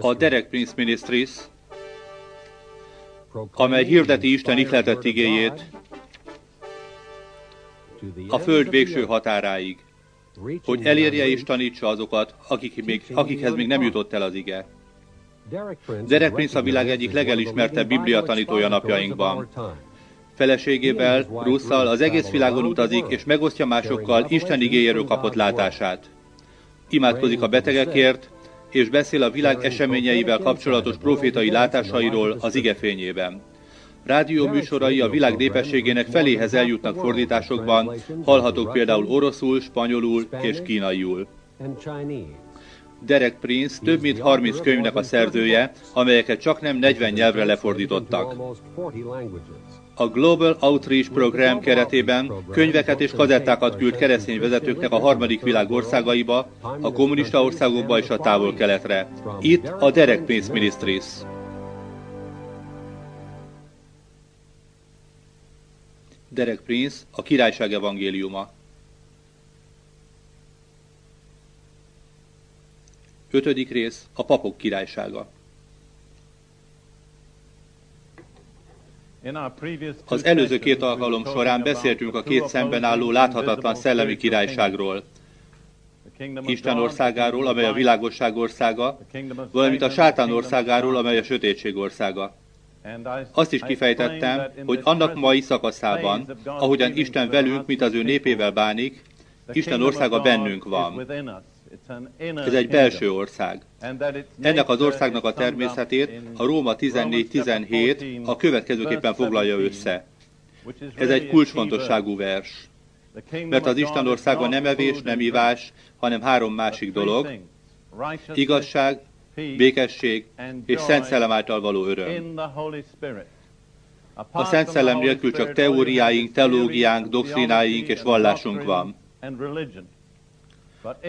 A Derek Prince Ministries, amely hirdeti Isten ihletett igéjét a föld végső határáig, hogy elérje és tanítsa azokat, akik még, akikhez még nem jutott el az ige. Derek Prince a világ egyik legelismertebb biblia tanítója napjainkban. Feleségével, Russzal az egész világon utazik, és megosztja másokkal Isten igéjéről kapott látását. Imádkozik a betegekért, és beszél a világ eseményeivel kapcsolatos profétai látásairól az igefényében. Rádió műsorai a világ népességének feléhez eljutnak fordításokban, hallhatók például oroszul, spanyolul és kínaiul. Derek Prince több mint 30 könyvnek a szerzője, amelyeket csak nem 40 nyelvre lefordítottak. A Global Outreach Program keretében könyveket és kazettákat küld keresztény vezetőknek a harmadik világ országaiba, a kommunista országokba és a távol-keletre. Itt a Derek Prince Ministries. Derek Prince, a Királyság Evangéliuma. Ötödik rész, a papok királysága. Az előző két alkalom során beszéltünk a két szemben álló láthatatlan szellemi királyságról. Isten országáról, amely a világosság országa, valamint a sátán országáról, amely a sötétség országa. Azt is kifejtettem, hogy annak mai szakaszában, ahogyan Isten velünk, mint az ő népével bánik, Isten országa bennünk van. Ez egy belső ország. Ennek az országnak a természetét a Róma 14-17 a következőképpen foglalja össze. Ez egy kulcsfontosságú vers. Mert az Isten országa nem evés, nem ivás, hanem három másik dolog. Igazság, békesség és Szent Szellem által való öröm. A Szent Szellem nélkül csak teóriáink, teológiánk, doktrináink és vallásunk van.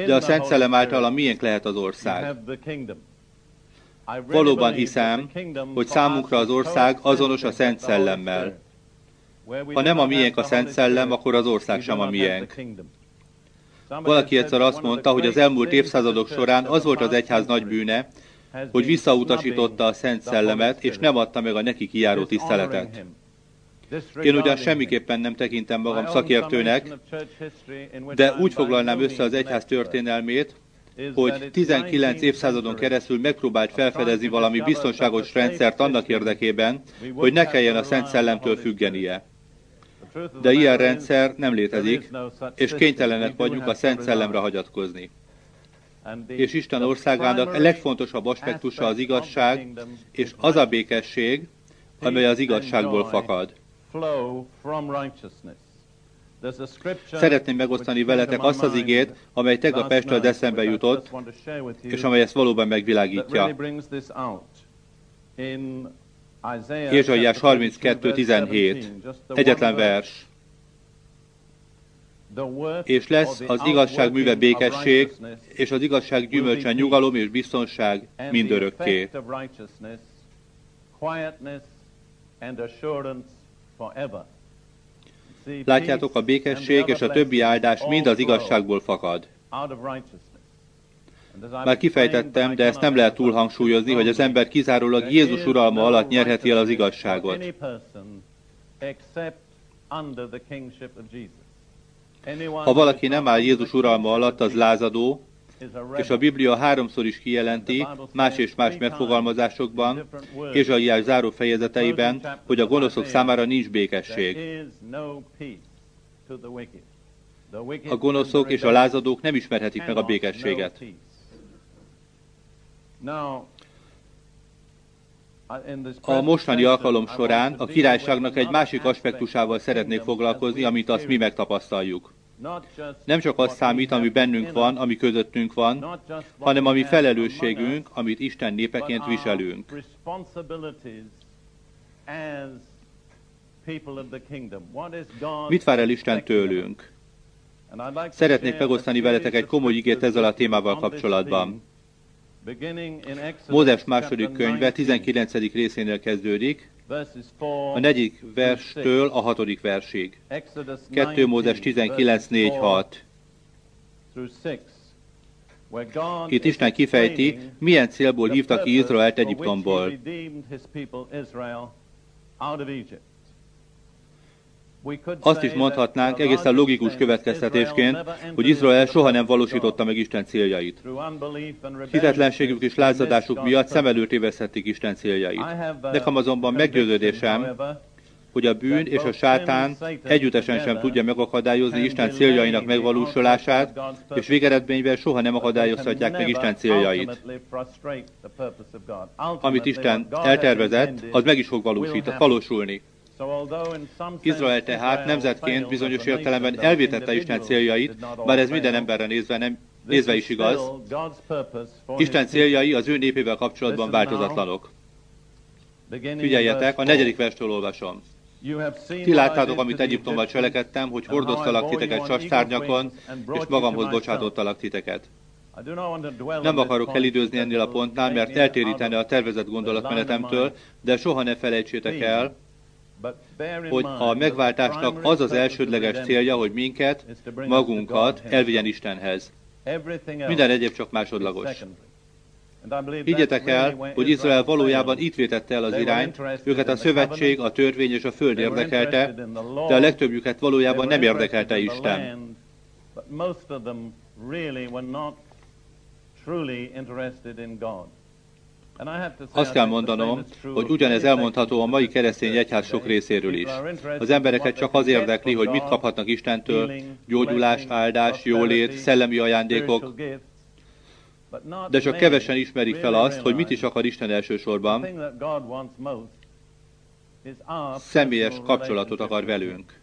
De a Szent Szellem által a miénk lehet az ország. Valóban hiszem, hogy számunkra az ország azonos a Szent Szellemmel. Ha nem a miénk a Szent Szellem, akkor az ország sem a miénk. Valaki egyszer azt mondta, hogy az elmúlt évszázadok során az volt az egyház nagy bűne, hogy visszautasította a Szent Szellemet, és nem adta meg a neki kijáró tiszteletet. Én ugyan semmiképpen nem tekintem magam szakértőnek, de úgy foglalnám össze az egyház történelmét, hogy 19 évszázadon keresztül megpróbált felfedezni valami biztonságos rendszert annak érdekében, hogy ne kelljen a Szent Szellemtől függenie. De ilyen rendszer nem létezik, és kénytelenek vagyunk a Szent Szellemre hagyatkozni. És Isten országának legfontosabb aspektusa az igazság, és az a békesség, amely az igazságból fakad. Szeretném megosztani veletek azt az igét, amely tegnap este az eszembe jutott, és amely ezt valóban megvilágítja. Ézsaiás 32.17. Egyetlen vers. És lesz az igazság műve békesség, és az igazság gyümölcse nyugalom és biztonság mindörökké. Látjátok, a békesség és a többi áldás mind az igazságból fakad. Már kifejtettem, de ezt nem lehet túlhangsúlyozni, hogy az ember kizárólag Jézus uralma alatt nyerheti el az igazságot. Ha valaki nem áll Jézus uralma alatt, az lázadó, és a Biblia háromszor is kijelenti, más és más megfogalmazásokban, és a ilyen záró fejezeteiben, hogy a gonoszok számára nincs békesség. A gonoszok és a lázadók nem ismerhetik meg a békességet. A mostani alkalom során a királyságnak egy másik aspektusával szeretnék foglalkozni, amit azt mi megtapasztaljuk. Nem csak az számít, ami bennünk van, ami közöttünk van, hanem a mi felelősségünk, amit Isten népeként viselünk. Mit vár el Isten tőlünk? Szeretnék megosztani veletek egy komoly igét ezzel a témával kapcsolatban. Mózes második könyve 19. részénél kezdődik, a negyedik verstől a hatodik versig. 2 Mózes 19, 4, 6. Itt Isten kifejti, milyen célból hívta ki Izraelt Egyiptomból. Azt is mondhatnánk egészen logikus következtetésként, hogy Izrael soha nem valósította meg Isten céljait. Hitetlenségük és lázadásuk miatt szem előtt évezhetik Isten céljait. Nekem azonban meggyőződésem, hogy a bűn és a sátán együttesen sem tudja megakadályozni Isten céljainak megvalósulását, és végeredményben soha nem akadályozhatják meg Isten céljait. Amit Isten eltervezett, az meg is fog valósít, valósulni. Izrael tehát nemzetként bizonyos értelemben elvétette Isten céljait, bár ez minden emberre nézve, nem, nézve is igaz. Isten céljai az ő népével kapcsolatban változatlanok. Figyeljetek, a negyedik verstől olvasom. Ti láttátok, amit Egyiptomban cselekedtem, hogy hordoztalak titeket csastárnyakon, és magamhoz bocsátottalak titeket. Nem akarok elidőzni ennél a pontnál, mert eltérítene a tervezett gondolatmenetemtől, de soha ne felejtsétek el, hogy a megváltásnak az az elsődleges célja, hogy minket, magunkat elvigyen Istenhez. Minden egyéb csak másodlagos. Higgyetek el, hogy Izrael valójában itt vétette el az irányt, őket a szövetség, a törvény és a föld érdekelte, de a legtöbbjüket valójában nem érdekelte Isten. Azt kell mondanom, hogy ugyanez elmondható a mai keresztény egyház sok részéről is. Az embereket csak az érdekli, hogy mit kaphatnak Istentől, gyógyulás, áldás, jólét, szellemi ajándékok, de csak kevesen ismerik fel azt, hogy mit is akar Isten elsősorban. Személyes kapcsolatot akar velünk.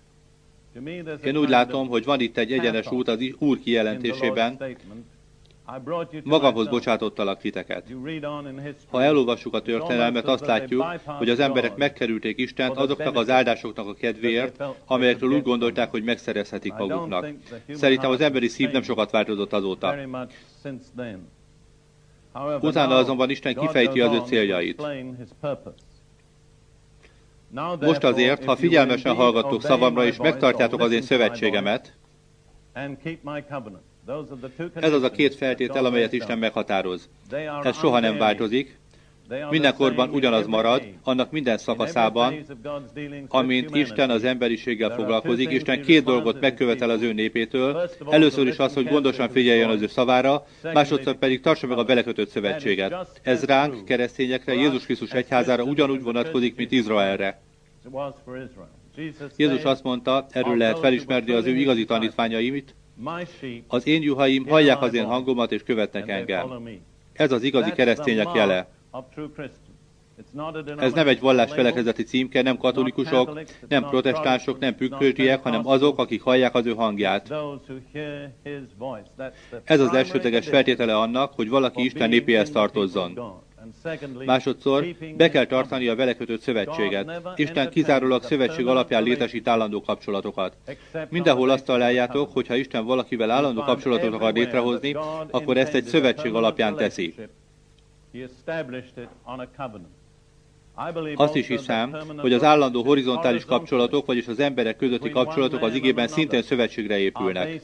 Én úgy látom, hogy van itt egy egyenes út az Úr kijelentésében, Magamhoz bocsátottalak titeket. Ha elolvassuk a történelmet, azt látjuk, hogy az emberek megkerülték Istent azoknak az áldásoknak a kedvéért, amelyekről úgy gondolták, hogy megszerezhetik maguknak. Szerintem az emberi szív nem sokat változott azóta. Utána azonban Isten kifejti az ő céljait. Most azért, ha figyelmesen hallgattok szavamra és megtartjátok az én szövetségemet, ez az a két feltétel, amelyet Isten meghatároz. Ez soha nem változik, mindenkorban ugyanaz marad, annak minden szakaszában, amint Isten az emberiséggel foglalkozik. Isten két dolgot megkövetel az ő népétől. Először is az, hogy gondosan figyeljen az ő szavára, másodszor pedig tartsa meg a belekötött szövetséget. Ez ránk, keresztényekre, Jézus Krisztus egyházára ugyanúgy vonatkozik, mint Izraelre. Jézus azt mondta, erről lehet felismerni az ő igazi tanítványait, az én juhaim hallják az én hangomat és követnek engem. Ez az igazi keresztények jele. Ez nem egy vallás felekezeti címke, nem katolikusok, nem protestánsok, nem pükköltiek, hanem azok, akik hallják az ő hangját. Ez az elsődleges feltétele annak, hogy valaki Isten népéhez tartozzon. Másodszor be kell tartani a vele kötött szövetséget. Isten kizárólag szövetség alapján létesít állandó kapcsolatokat. Mindenhol azt találjátok, hogy ha Isten valakivel állandó kapcsolatot akar létrehozni, akkor ezt egy szövetség alapján teszi. Azt is hiszem, hogy az állandó horizontális kapcsolatok, vagyis az emberek közötti kapcsolatok az igében szintén szövetségre épülnek.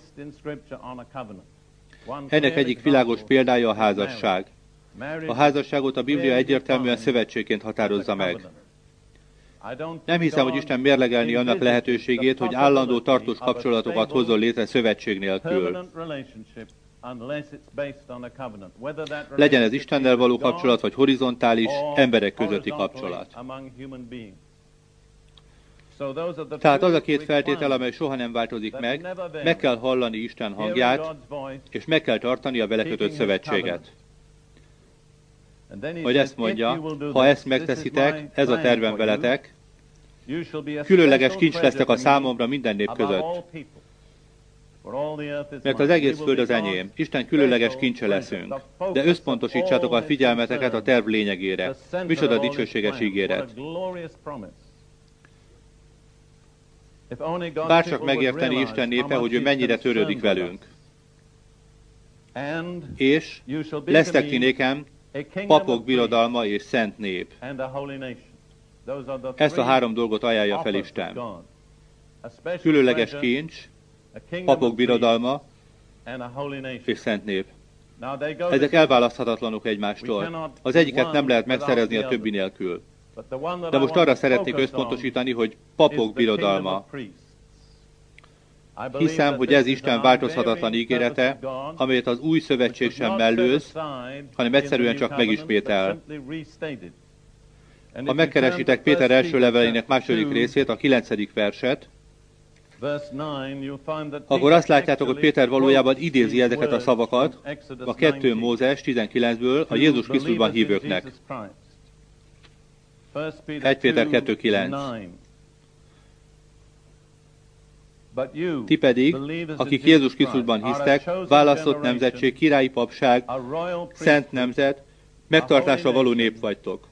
Ennek egyik világos példája a házasság. A házasságot a Biblia egyértelműen szövetségként határozza meg. Nem hiszem, hogy Isten mérlegelni annak lehetőségét, hogy állandó tartós kapcsolatokat hozzon létre szövetség nélkül. Legyen ez Istennel való kapcsolat, vagy horizontális, emberek közötti kapcsolat. Tehát az a két feltétel, amely soha nem változik meg, meg kell hallani Isten hangját, és meg kell tartani a vele kötött szövetséget. Hogy ezt mondja, ha ezt megteszitek, ez a tervem veletek, különleges kincs lesztek a számomra minden nép között. Mert az egész föld az enyém, Isten különleges kincse leszünk. De összpontosítsátok a figyelmeteket a terv lényegére. Micsoda dicsőséges ígéret. Bárcsak megérteni Isten népe, hogy ő mennyire törődik velünk. És lesztek ti nékem papok birodalma és szent nép. Ezt a három dolgot ajánlja fel Isten. Különleges kincs, papok birodalma és szent nép. Ezek elválaszthatatlanok egymástól. Az egyiket nem lehet megszerezni a többi nélkül. De most arra szeretnék összpontosítani, hogy papok birodalma. Hiszem, hogy ez Isten változhatatlan ígérete, amelyet az új szövetség sem mellőz, hanem egyszerűen csak megismétel. Ha megkeresitek Péter első levelének második részét, a kilencedik verset, akkor azt látjátok, hogy Péter valójában idézi ezeket a szavakat a 2 Mózes 19-ből a Jézus Krisztusban hívőknek. 1 Péter 2.9 Ti pedig, akik Jézus Krisztusban hisztek, választott nemzetség, királyi papság, szent nemzet, megtartásra való nép vagytok.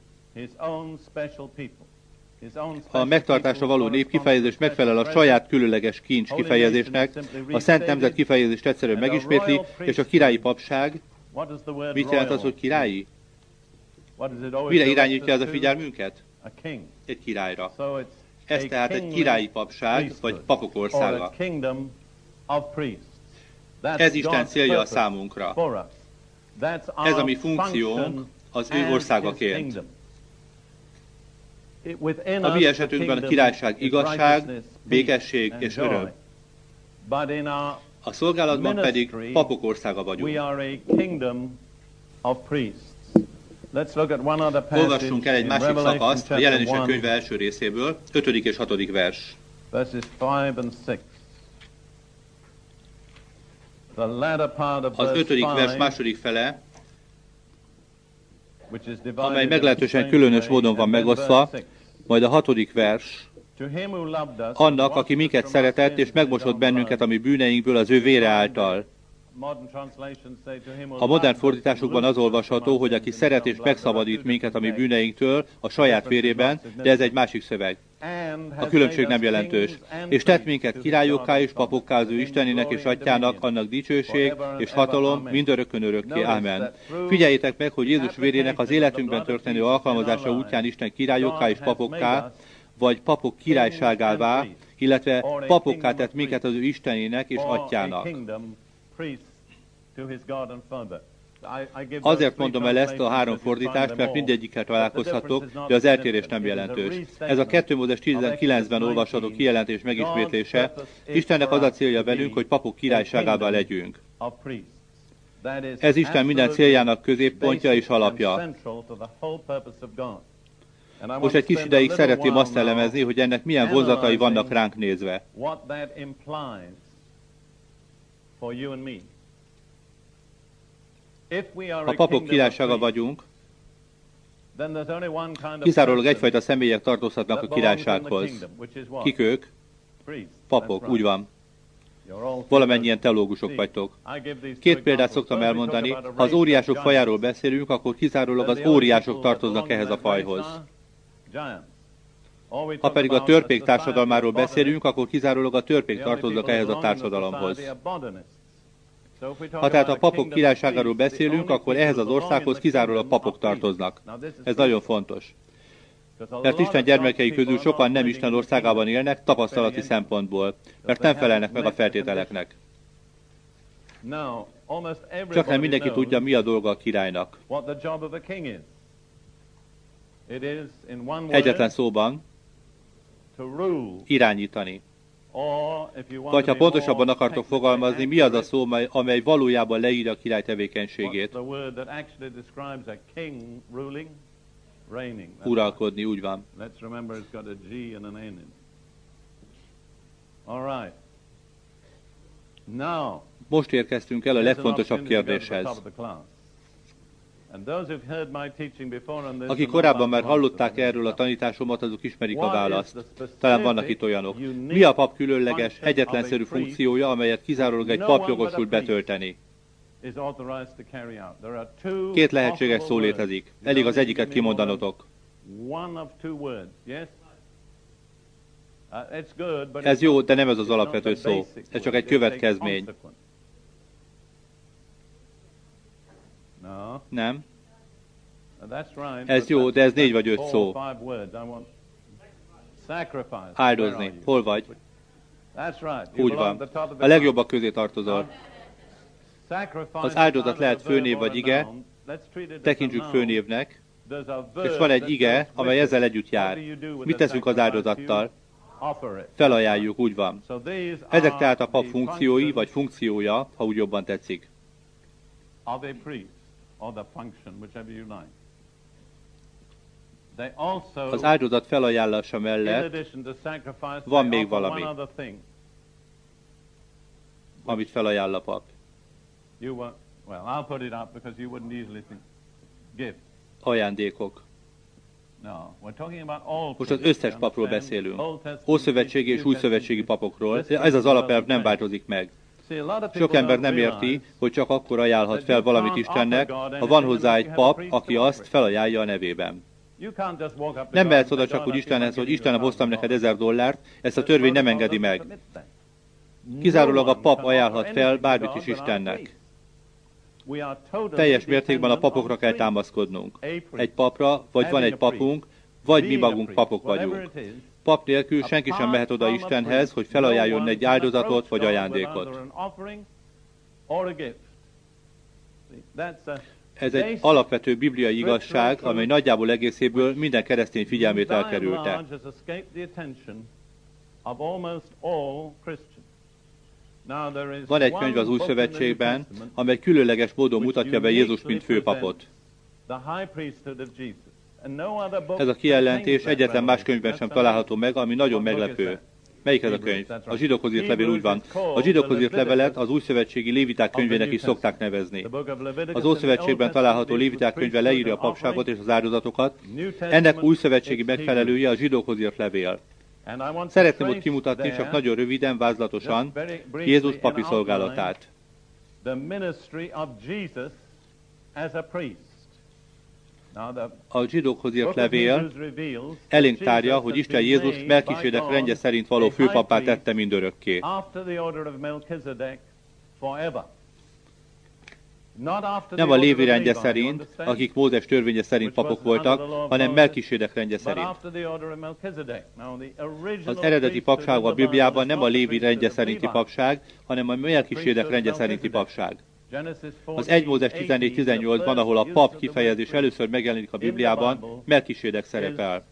A megtartásra való nép kifejezés megfelel a saját különleges kincs kifejezésnek, a szent nemzet kifejezést egyszerűen megismétli, és a királyi papság, mit jelent az, hogy királyi? Mire irányítja ez a figyelmünket? Egy királyra. Ez tehát egy királyi papság, vagy papok országa. Ez Isten célja a számunkra. Ez a mi funkciónk az ő országaként. A mi esetünkben a királyság igazság, békesség és öröm. A szolgálatban pedig papok országa vagyunk. Olvassunk el egy másik szakaszt a jelenések könyve első részéből, 5. és 6. vers. Az ötödik vers második fele, amely meglehetősen különös módon van megosztva, majd a hatodik vers, annak, aki minket szeretett, és megmosott bennünket a mi bűneinkből az ő vére által. A modern fordításokban az olvasható, hogy aki szeret és megszabadít minket a mi bűneinktől a saját vérében, de ez egy másik szöveg. A különbség nem jelentős. És tett minket királyokká és papokká az ő Istenének és atyának, annak dicsőség és hatalom mindörökön örökké. Ámen. Figyeljétek meg, hogy Jézus vérének az életünkben történő alkalmazása útján Isten királyokká és papokká, vagy papok királyságává, illetve papokká tett minket az ő Istenének és atyának. Azért mondom el ezt a három fordítást, mert mindegyikkel találkozhatok, de az eltérés nem jelentős. Ez a 2 Mózes 19-ben olvasható kijelentés megismétlése. Istennek az a célja velünk, hogy papok királyságában legyünk. Ez Isten minden céljának középpontja és alapja. Most egy kis ideig szeretném azt elemezni, hogy ennek milyen vonzatai vannak ránk nézve. Ha papok királysága vagyunk, kizárólag egyfajta személyek tartozhatnak a királysághoz. Kik ők? Papok, úgy van. Valamennyien teológusok vagytok. Két példát szoktam elmondani. Ha az óriások fajáról beszélünk, akkor kizárólag az óriások tartoznak ehhez a fajhoz. Ha pedig a törpék társadalmáról beszélünk, akkor kizárólag a törpék tartoznak ehhez a társadalomhoz. Ha tehát a papok királyságáról beszélünk, akkor ehhez az országhoz kizárólag papok tartoznak. Ez nagyon fontos. Mert Isten gyermekei közül sokan nem Isten országában élnek tapasztalati szempontból, mert nem felelnek meg a feltételeknek. Csak nem mindenki tudja, mi a dolga a királynak. Egyetlen szóban irányítani. Vagy ha pontosabban akartok fogalmazni, mi az a szó, amely valójában leírja a király tevékenységét? Uralkodni, úgy van. Most érkeztünk el a legfontosabb kérdéshez. Akik korábban már hallották erről a tanításomat, azok ismerik a választ. Talán vannak itt olyanok. Mi a pap különleges, egyetlenszerű funkciója, amelyet kizárólag egy pap jogosult betölteni? Két lehetséges szó létezik. Elég az egyiket kimondanotok. Uh, ez jó, de nem ez az alapvető szó. Ez csak egy következmény. Nem. Ez jó, de ez négy vagy öt szó. Áldozni. Hol vagy? Úgy van. A legjobbak közé tartozol. Az áldozat lehet főnév vagy ige, tekintsük főnévnek, és van egy ige, amely ezzel együtt jár. Mit teszünk az áldozattal? Felajánljuk, úgy van. Ezek tehát a pap funkciói, vagy funkciója, ha úgy jobban tetszik. Az áldozat felajánlása mellett van még valami, amit felajánl a pap. Ajándékok. Most az összes papról beszélünk. Ószövetségi és újszövetségi papokról. Ez az alapelv nem változik meg. Sok ember nem érti, hogy csak akkor ajánlhat fel valamit Istennek, ha van hozzá egy pap, aki azt felajánlja a nevében. Nem mehetsz oda csak úgy Istenhez, hogy Istenem hoztam neked ezer dollárt, ezt a törvény nem engedi meg. Kizárólag a pap ajánlhat fel bármit is Istennek. Teljes mértékben a papokra kell támaszkodnunk. Egy papra, vagy van egy papunk, vagy mi magunk papok vagyunk. Pap nélkül senki sem mehet oda Istenhez, hogy felajánljon egy áldozatot vagy ajándékot. Ez egy alapvető bibliai igazság, amely nagyjából egészéből minden keresztény figyelmét elkerülte. Van egy könyv az Új Szövetségben, amely különleges módon mutatja be Jézus, mint főpapot. Ez a kijelentés egyetlen más könyvben sem található meg, ami nagyon meglepő. Melyik ez a könyv? A zsidókhoz írt levél úgy van. A zsidókhoz írt levelet az új szövetségi léviták könyvének is szokták nevezni. Az Ószövetségben található léviták könyve leírja a papságot és az áldozatokat. Ennek új szövetségi megfelelője a zsidókhoz írt levél. Szeretném ott kimutatni csak nagyon röviden, vázlatosan Jézus papi szolgálatát. A zsidókhoz írt levél elénk tárja, hogy Isten Jézus Melkisédek rendje szerint való főpapá tette mindörökké. Nem a Lévi rendje szerint, akik Mózes törvénye szerint papok voltak, hanem Melkisédek rendje szerint. Az eredeti papság a Bibliában nem a Lévi rendje szerinti papság, hanem a Melkisédek rendje szerinti papság. Az 1 Mózes 14-18-ban, ahol a pap kifejezés először megjelenik a Bibliában, Melkisédek szerepel.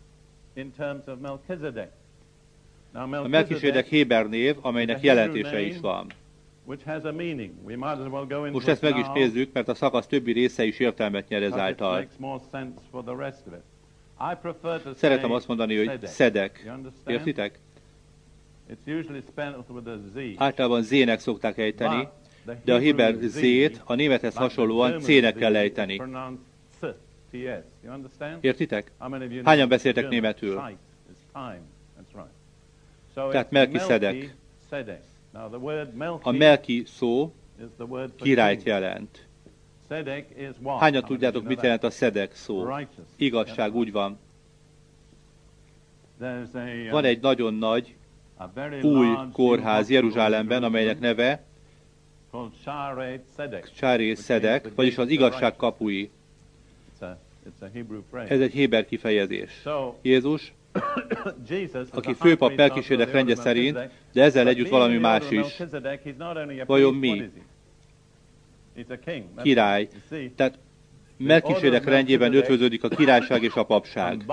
A Melkisédek Héber név, amelynek jelentése is van. Most ezt meg is nézzük, mert a szakasz többi része is értelmet nyer ezáltal. Szeretem azt mondani, hogy szedek. Értitek? Általában zének szokták ejteni, de a héber zét a némethez hasonlóan c-nek kell ejteni. Értitek? Hányan beszéltek németül? Tehát Melki Szedek. A Melki szó királyt jelent. Hányan tudjátok, mit jelent a Szedek szó? Igazság, úgy van. Van egy nagyon nagy új kórház Jeruzsálemben, amelynek neve Sáré Szedek, vagyis az igazság kapui. Ez egy héber kifejezés. Jézus aki főpap Melkisédek rendje szerint, de ezzel együtt valami más is. Vajon mi? Király. Tehát Melkisédek rendjében ötvöződik a királyság és a papság.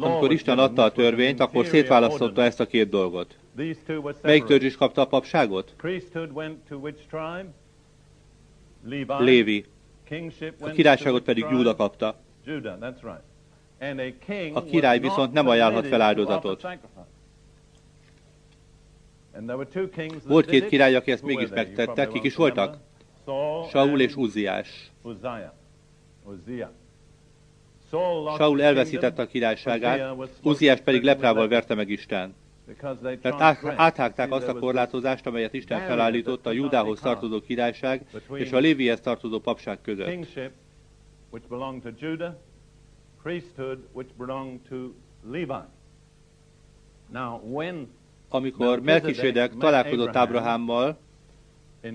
Amikor Isten adta a törvényt, akkor szétválasztotta ezt a két dolgot. Melyik törzs is kapta a papságot? Lévi. A királyságot pedig Júda kapta. A király viszont nem ajánlhat fel áldozatot. Volt két király, aki ezt mégis megtette. Kik is voltak? Saul és Uziás. Saul elveszítette a királyságát, Uziás pedig leprával verte meg Isten. Mert áthágták azt a korlátozást, amelyet Isten felállított a Júdához tartozó királyság és a Lévihez tartozó papság között. Amikor Melkisedek találkozott Ábrahámmal,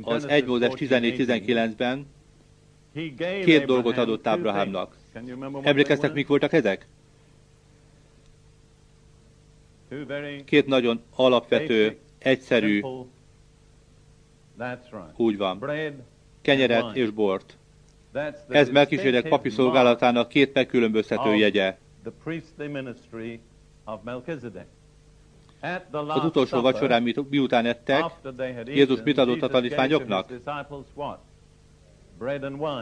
az 1 Mózes 14-19-ben két dolgot adott Ábrahámnak. Emlékeztek, mik voltak ezek? Két nagyon alapvető egyszerű, úgy van, kenyeret és bort. Ez Melkisedek papi szolgálatának két megkülönböztető jegye. Az utolsó vacsorán miután ettek, Jézus mit adott a tanítványoknak?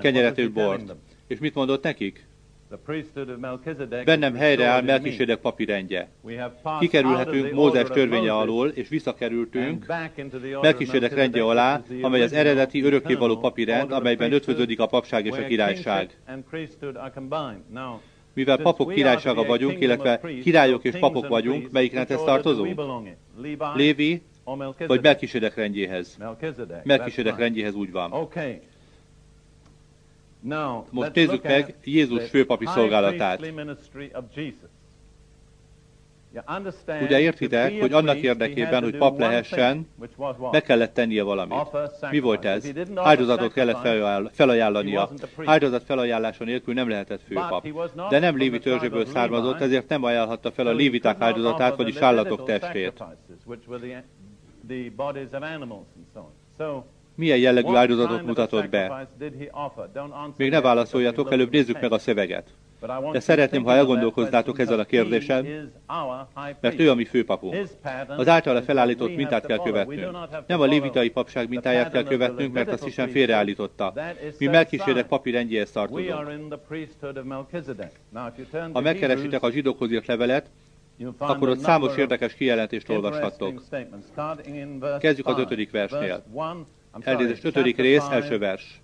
Kenyeret és bort. És mit mondott nekik? Bennem helyreáll Melkisedek papi rendje. Kikerülhetünk Mózes törvénye alól, és visszakerültünk Melkisedek rendje alá, amely az eredeti örökkévaló papi rend, amelyben ötvöződik a papság és a királyság. Mivel papok királysága vagyunk, illetve királyok és papok vagyunk, melyik rendhez tartozunk? Lévi vagy Melkisedek rendjéhez? Melkisedek rendjéhez úgy van. Most nézzük meg Jézus főpapi szolgálatát. Ugye értitek, hogy annak érdekében, hogy pap lehessen, meg kellett tennie valamit. Mi volt ez? Áldozatot kellett felajánlania. Áldozat felajánlása nélkül nem lehetett főpap. De nem Lévi törzséből származott, ezért nem ajánlhatta fel a léviták áldozatát, vagyis állatok testét milyen jellegű áldozatot mutatott be. Még ne válaszoljatok, előbb nézzük meg a szöveget. De szeretném, ha elgondolkoznátok ezzel a kérdéssel, mert ő a mi főpapunk. Az általa felállított mintát kell követnünk. Nem a lévitai papság mintáját kell követnünk, mert azt hiszen félreállította. Mi megkísérek papi rendjéhez tartozunk. Ha megkeresitek a zsidókhoz írt levelet, akkor ott számos érdekes kijelentést olvashattok. Kezdjük az ötödik versnél. Elnézést, ötödik rész, első vers.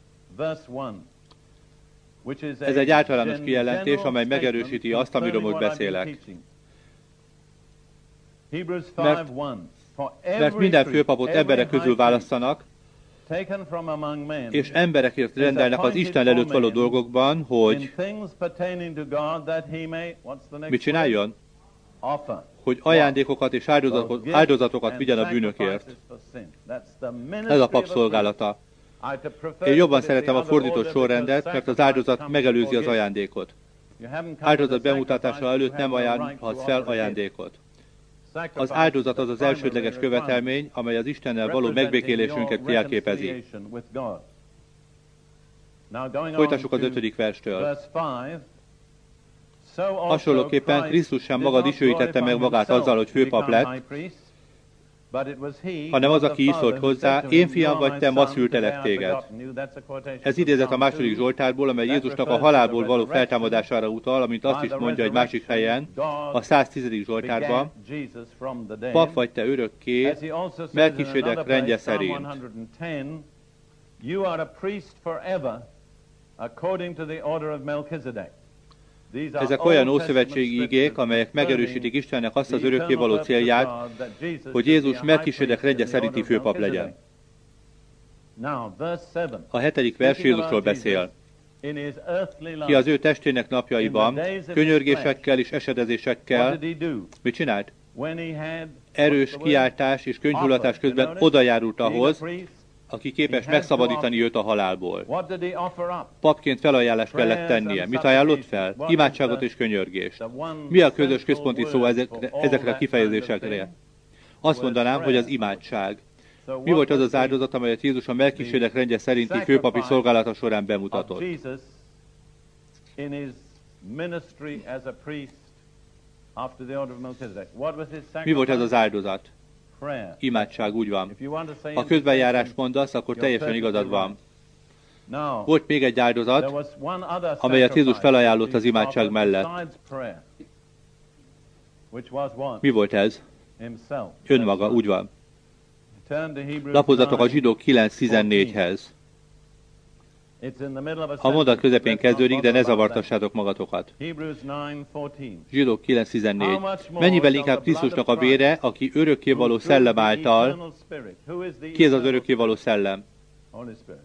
Ez egy általános kijelentés, amely megerősíti azt, amiről most beszélek. Mert, mert minden főpapot emberek közül választanak, és emberekért rendelnek az Isten előtt való dolgokban, hogy mit csináljon? Hogy ajándékokat és áldozatokat, áldozatokat vigyen a bűnökért. Ez a pap szolgálata. Én jobban szeretem a fordított sorrendet, mert az áldozat megelőzi az ajándékot. Áldozat bemutatása előtt nem ajánlhatsz fel ajándékot. Az áldozat az az elsődleges követelmény, amely az Istennel való megbékélésünket jelképezi. Folytassuk az ötödik verstől. Hasonlóképpen Krisztus sem magad dicsőítette meg magát azzal, hogy főpap lett, hanem az, aki így szólt hozzá, én fiam vagy te, ma szültelek téged. Ez idézet a második Zsoltárból, amely Jézusnak a halálból való feltámadására utal, amint azt is mondja egy másik helyen, a 110. Zsoltárban, pap vagy te örökké, Melkisedek rendje szerint. You are a priest forever, according to the order of Melchizedek. Ezek olyan ószövetségi igék, amelyek megerősítik Istennek azt az örökkévaló célját, hogy Jézus megkísérlek rendje szerinti főpap legyen. A hetedik vers Jézusról beszél. Ki az ő testének napjaiban, könyörgésekkel és esedezésekkel, mit csinált? Erős kiáltás és könyvhulatás közben odajárult ahhoz, aki képes megszabadítani őt a halálból. Papként felajánlást kellett tennie. Mit ajánlott fel? Imádságot és könyörgést. Mi a közös központi szó ezekre, ezekre a kifejezésekre? Azt mondanám, hogy az imádság. Mi volt az az áldozat, amelyet Jézus a melkísérek rendje szerinti főpapi szolgálata során bemutatott? Mi volt ez az áldozat? Imádság, úgy van. Ha közbenjárást mondasz, akkor teljesen igazad van. Volt még egy áldozat, amelyet Jézus felajánlott az imádság mellett. Mi volt ez? Önmaga, úgy van. Lapozatok a zsidók 9.14-hez. A mondat közepén kezdődik, de ne zavartassátok magatokat. Zsidók 9.14. Mennyivel inkább Krisztusnak a vére, aki örökkévaló szellem által. Ki ez az örökkévaló szellem?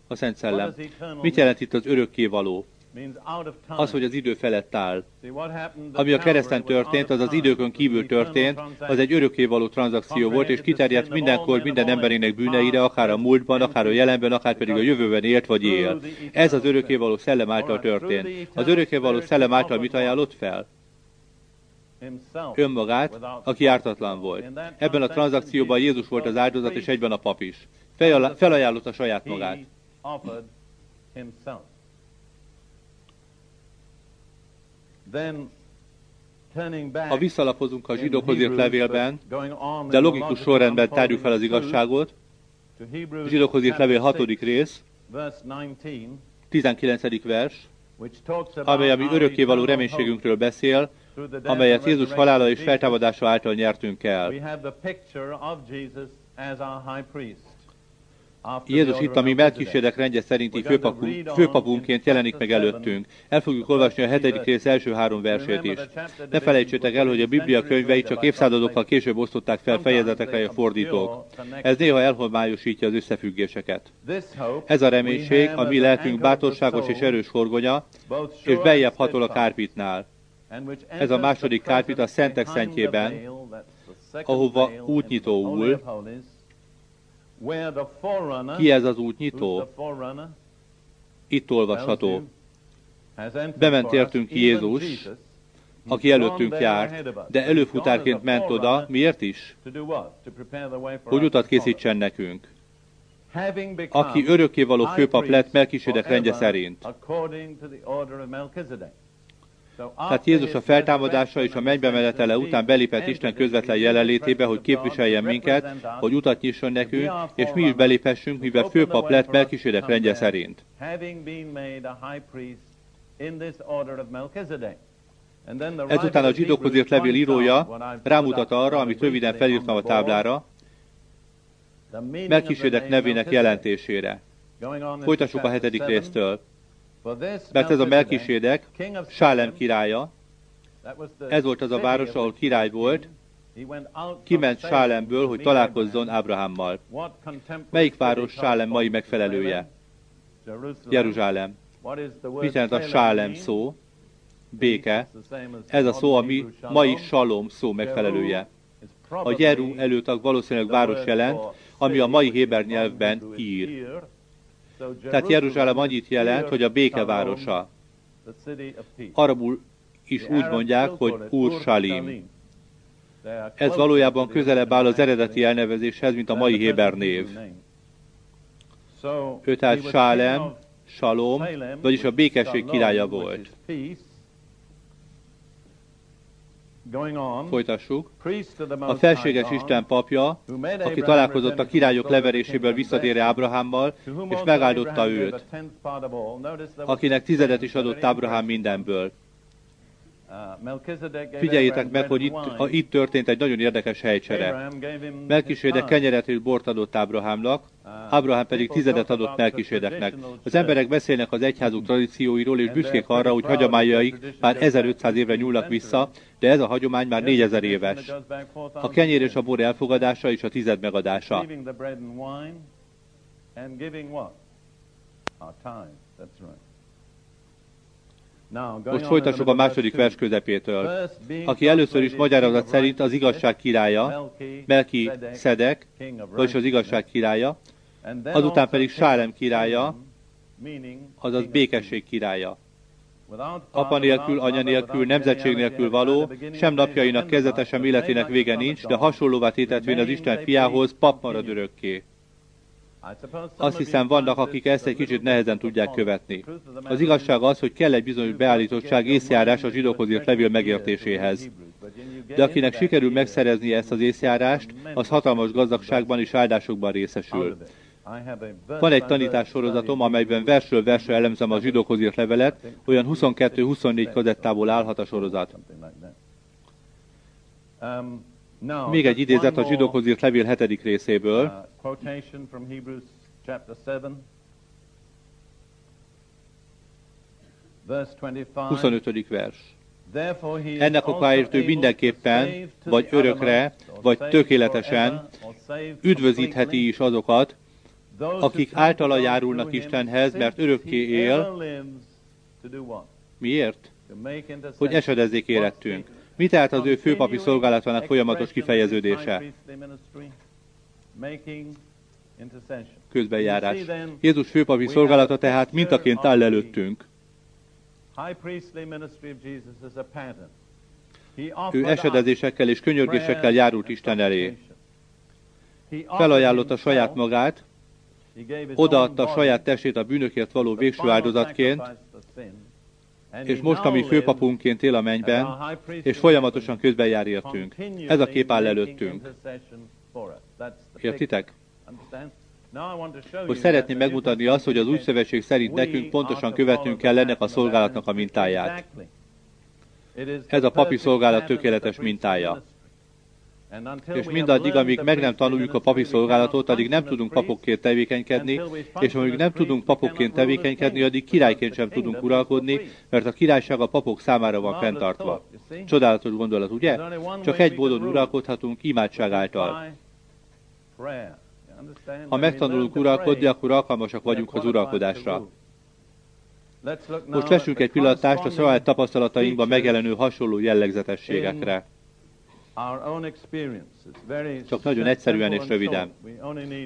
A Szent Szellem. Mit jelent itt az örökkévaló? Az, hogy az idő felett áll. Ami a kereszten történt, az az időkön kívül történt, az egy örökkévaló tranzakció volt, és kiterjedt mindenkor minden emberének bűneire, akár a múltban, akár a jelenben, akár pedig a jövőben élt vagy él. Ez az örökkévaló szellem által történt. Az örökkévaló szellem által mit ajánlott fel? önmagát, aki ártatlan volt. Ebben a tranzakcióban Jézus volt az áldozat, és egyben a pap is. Felajánlotta saját magát. Ha visszalapozunk a zsidókhoz írt levélben, de logikus sorrendben tárjuk fel az igazságot, zsidókhoz írt levél 6. rész, 19. vers, amely a mi örökkévaló reménységünkről beszél, amelyet Jézus halála és feltámadása által nyertünk el. Jézus itt a mi Melkisedek rendje szerinti főpapunk, főpapunként jelenik meg előttünk. El fogjuk olvasni a hetedik rész első három versét is. Ne felejtsétek el, hogy a Biblia könyvei csak évszázadokkal később osztották fel fejezetekre a fordítók. Ez néha elhomályosítja az összefüggéseket. Ez a reménység, a mi lelkünk bátorságos és erős horgonya, és beljebb hatol a kárpitnál. Ez a második kárpit a Szentek Szentjében, ahova útnyitó úl, ki ez az útnyitó? Itt olvasható. Bement értünk Jézus, aki előttünk járt, de előfutárként ment oda. Miért is? Hogy utat készítsen nekünk. Aki örökkévaló főpap lett Melkisedek rendje szerint. Tehát Jézus a feltámadása és a mennybe menetele után belépett Isten közvetlen jelenlétébe, hogy képviseljen minket, hogy utat nyisson nekünk, és mi is beléphessünk, mivel főpap lett Melkisedek rendje szerint. Ezután a zsidókhoz írt levél írója rámutat arra, amit röviden felírtam a táblára, Melkisedek nevének jelentésére. Folytassuk a hetedik résztől. Mert ez a Melkisédek, Sálem királya, ez volt az a város, ahol király volt, kiment Sálemből, hogy találkozzon Ábrahámmal. Melyik város Sálem mai megfelelője? Jeruzsálem. Mit jelent a Sálem szó? Béke. Ez a szó a mi mai Salom szó megfelelője. A Jeru előtag valószínűleg város jelent, ami a mai héber nyelvben ír. Tehát Jeruzsálem annyit jelent, hogy a békevárosa. Arabul is úgy mondják, hogy Ursalim. Ez valójában közelebb áll az eredeti elnevezéshez, mint a mai Héber név. Ő tehát Sálem, Salom, vagyis a békesség királya volt. Folytassuk. A felséges Isten papja, aki találkozott a királyok leveréséből visszatérő Ábrahámmal, és megáldotta őt, akinek tizedet is adott Ábrahám mindenből. Figyeljétek meg, hogy itt, a, itt történt egy nagyon érdekes helycsere. Melkisédek kenyeret és bort adott Ábrahámnak, Ábrahám pedig tizedet adott Melkisédeknek. Az emberek beszélnek az egyházuk tradícióiról, és büszkék arra, hogy hagyományaik már 1500 évre nyúlnak vissza, de ez a hagyomány már 4000 éves. A kenyér és a bor elfogadása és a tized megadása. That's right. Most folytassuk a második vers közepétől. Aki először is magyarázat szerint az igazság királya, Melki Szedek, vagyis az igazság királya, azután pedig Sálem királya, azaz békesség királya. Apa nélkül, anya nélkül, nemzetség nélkül való, sem napjainak kezdete, sem életének vége nincs, de hasonlóvá tétetvén az Isten fiához, pap marad örökké. Azt hiszem, vannak, akik ezt egy kicsit nehezen tudják követni. Az igazság az, hogy kell egy bizonyos beállítottság észjárás a zsidókhoz írt levél megértéséhez. De akinek sikerül megszerezni ezt az észjárást, az hatalmas gazdagságban és áldásokban részesül. Van egy tanítás sorozatom, amelyben versről versre elemzem a zsidókhoz írt levelet, olyan 22-24 kazettából állhat a sorozat. Még egy idézet a zsidókhoz írt levél hetedik részéből. 25. Uh, vers. Ennek okáért ő mindenképpen, vagy örökre, vagy tökéletesen üdvözítheti is azokat, akik általa járulnak Istenhez, mert örökké él. Miért? Hogy esedezzék érettünk. Mi tehát az ő főpapi szolgálatának folyamatos kifejeződése? Közbenjárás. Jézus főpapi szolgálata tehát mintaként áll előttünk. Ő esedezésekkel és könyörgésekkel járult Isten elé. Felajánlotta saját magát, odaadta saját testét a bűnökért való végső áldozatként, és most, ami főpapunként él a mennyben, és folyamatosan közben értünk. Ez a kép áll előttünk. Értitek? Most szeretném megmutatni azt, hogy az új szövetség szerint nekünk pontosan követnünk kell ennek a szolgálatnak a mintáját. Ez a papi szolgálat tökéletes mintája. És mindaddig, amíg meg nem tanuljuk a papi szolgálatot, addig nem tudunk papokként tevékenykedni, és amíg nem tudunk papokként tevékenykedni, addig királyként sem tudunk uralkodni, mert a királyság a papok számára van fenntartva. Csodálatos gondolat, ugye? Csak egy módon uralkodhatunk, imádság által. Ha megtanulunk uralkodni, akkor alkalmasak vagyunk az uralkodásra. Most vessünk egy pillantást a saját tapasztalatainkban megjelenő hasonló jellegzetességekre. Csak nagyon egyszerűen és röviden.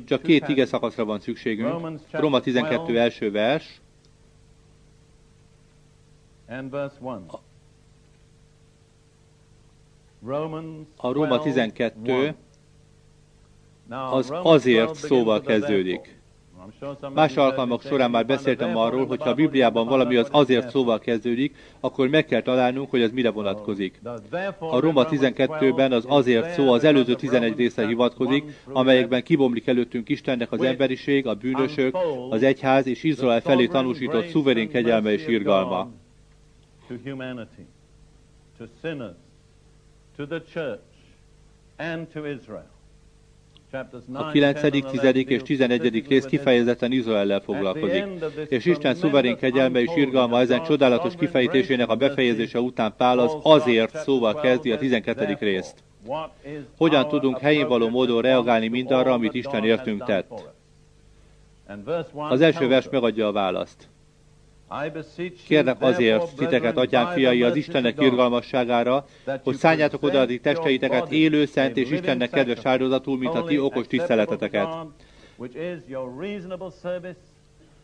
Csak két ige szakaszra van szükségünk. Roma 12 első vers. A Róma 12 az azért szóval kezdődik. Más alkalmak során már beszéltem arról, hogy ha a Bibliában valami az azért szóval kezdődik, akkor meg kell találnunk, hogy ez mire vonatkozik. A Roma 12-ben az azért szó az előző 11 része hivatkozik, amelyekben kibomlik előttünk Istennek az emberiség, a bűnösök, az egyház és Izrael felé tanúsított szuverén kegyelme és irgalma. To the church and to Israel. A 9., 10. és 11. rész kifejezetten Izraellel foglalkozik, és Isten szuverén kegyelme és irgalma ezen csodálatos kifejtésének a befejezése után Pál az azért szóval kezdi a 12. részt. Hogyan tudunk helyén való módon reagálni mindarra, amit Isten értünk tett? Az első vers megadja a választ. Kérlek azért titeket, atyám fiai, az Istennek irgalmasságára, hogy szálljátok oda a testeiteket élő, szent és Istennek kedves áldozatul, mint a ti okos tiszteleteteket.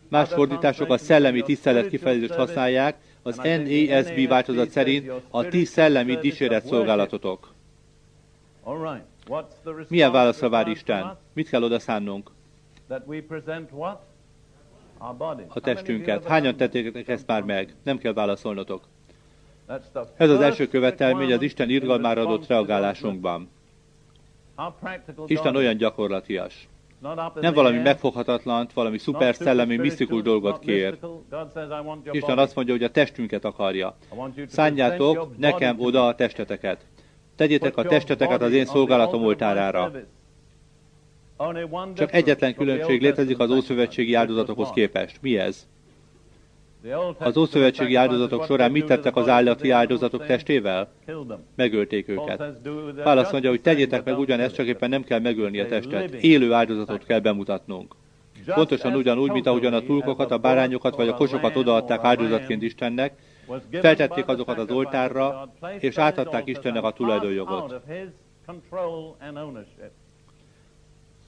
Más fordítások a szellemi tisztelet kifejezést használják, az NASB változat szerint a ti szellemi dicséret szolgálatotok. Milyen válaszra vár Isten? Mit kell oda szánnunk? A testünket. Hányan tettétek ezt már meg? Nem kell válaszolnotok. Ez az első követelmény az Isten irgalmára adott reagálásunkban. Isten olyan gyakorlatias. Nem valami megfoghatatlant, valami szuper szellemi, misztikus dolgot kér. Isten azt mondja, hogy a testünket akarja. Szánjátok nekem oda a testeteket. Tegyétek a testeteket az én szolgálatom oltárára. Csak egyetlen különbség létezik az ószövetségi áldozatokhoz képest. Mi ez? Az ószövetségi áldozatok során mit tettek az állati áldozatok testével? Megölték őket. Válasz mondja, hogy tegyétek meg ugyanezt, csak éppen nem kell megölni a testet. Élő áldozatot kell bemutatnunk. Pontosan ugyanúgy, mint ahogyan a tulkokat, a bárányokat vagy a kosokat odaadták áldozatként Istennek, feltették azokat az oltárra, és átadták Istennek a tulajdonjogot.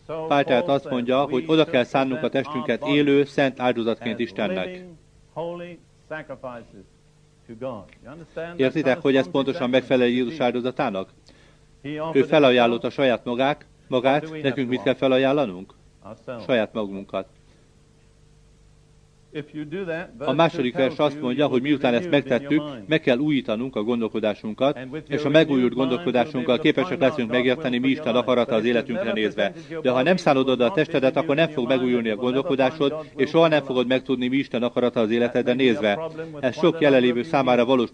Pál tehát azt mondja, hogy oda kell szánnunk a testünket élő, szent áldozatként Istennek. Értitek, hogy ez pontosan megfelel Jézus áldozatának? Ő felajánlotta saját magát, magát, nekünk mit kell felajánlanunk? Saját magunkat. A második vers azt mondja, hogy miután ezt megtettük, meg kell újítanunk a gondolkodásunkat, és a megújult gondolkodásunkkal képesek leszünk megérteni, mi Isten akarata az életünkre nézve. De ha nem szállod oda a testedet, akkor nem fog megújulni a gondolkodásod, és soha nem fogod megtudni, mi Isten akarata az életedre nézve. Ez sok jelenlévő számára valós